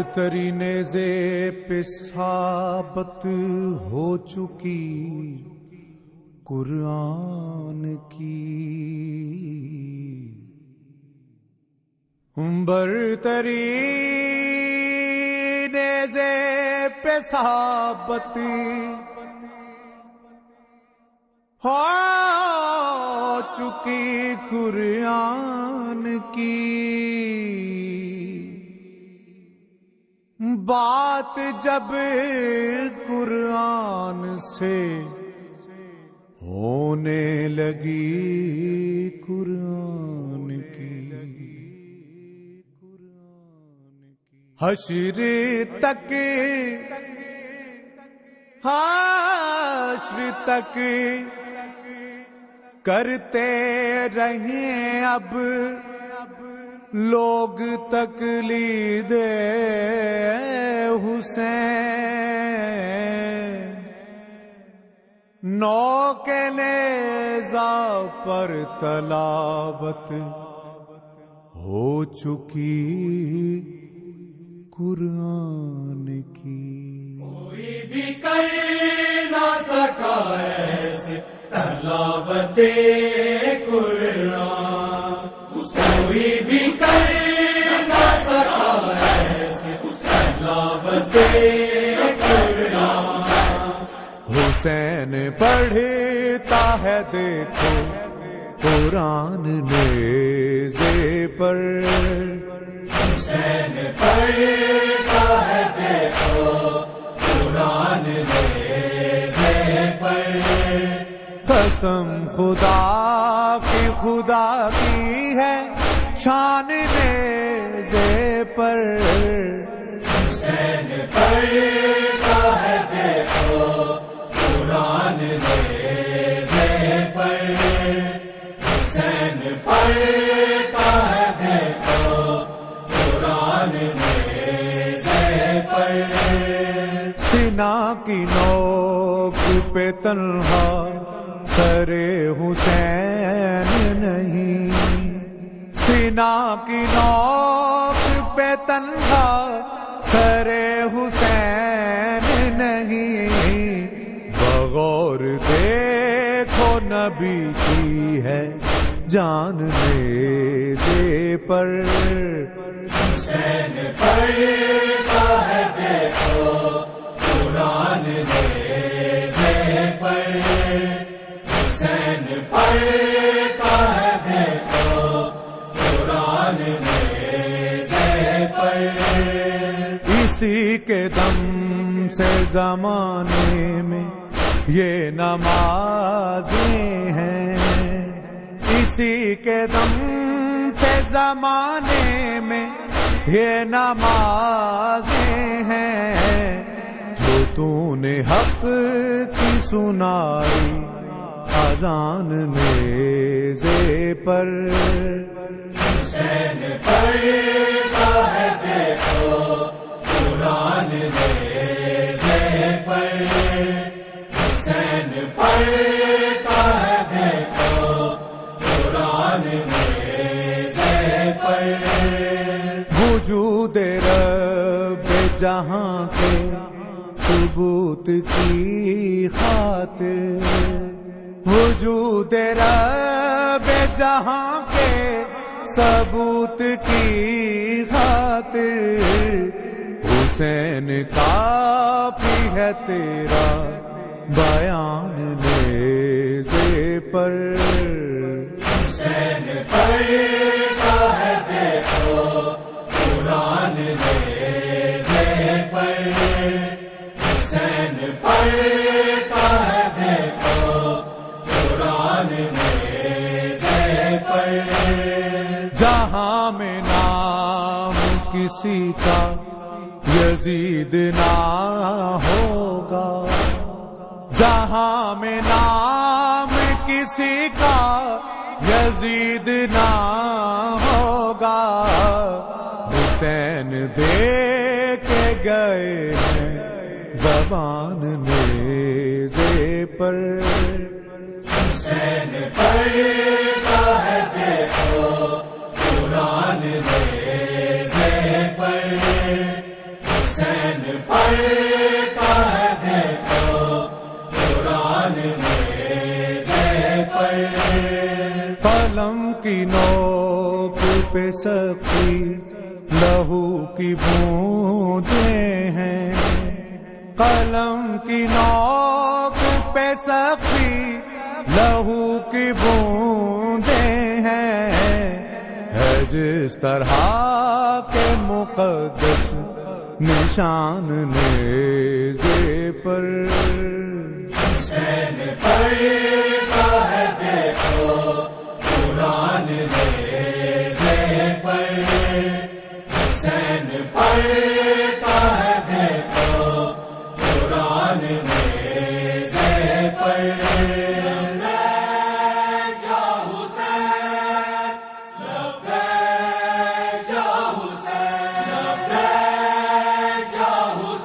برتری نیزے پہ ثابت ہو چکی قرآن کی۔ برتری نیزے پہ ثابت ہو چکی قرآن کی۔ بات جب قرآن سے ہونے لگی قرآن کی۔ حشر تک حشر تک کرتے رہیں اب۔ لوگ تکلید حسین۔ نو کے نیزا پر تلاوت ہو چکی قرآن کی۔ کوئی بھی کر نہ سکا ایسے تلاوت قرآن۔ کوئی بھی حسین پڑھتا ہے دیکھو قرآن نیزے پر۔ حسین پڑھتا ہے دیکھو قرآن نیزے پر۔ قسم خدا کی خدا کی ہے شان نیزے پر۔ کی نوک پہ تنہا سر حسین نہیں۔ سنا کی نوک پہ تنہا سر حسین نہیں۔ بغور دیکھو نبی کی ہے جان دے پر۔ اسی کے دم سے زمانے میں یہ نمازیں ہیں۔ اسی کے دم سے زمانے میں یہ نمازیں ہیں۔ جو تو نے حق کی سنائی اذان نیزے پر، حسین پڑھتا وجود رب جہاں کے ثبوت کی خاطر۔ وجود رب جہاں کے ثبوت کی خاطر۔ حسین کافی ہے تیرا بیان نیزے پر۔ حسین پڑھتا ہے دیکھو قرآن نیزے پر۔ حسین پڑھتا یزید نہ ہوگا۔ جہاں میں نام کسی کا یزید نہ ہوگا۔ حسین دے کے گئے ہیں زبان نیزے پر۔ حسین پڑھتا قلم کی نوک پہ سخی لہو کی بوندیں ہیں۔ قلم کی نوک پہ سخی لہو کی بوندیں ہیں۔ ہے جس طرح کے مقدس نشان نیزے پر حسین پر قرآن میں حسین پڑھتا ہے۔ دیکھو قرآن میں پر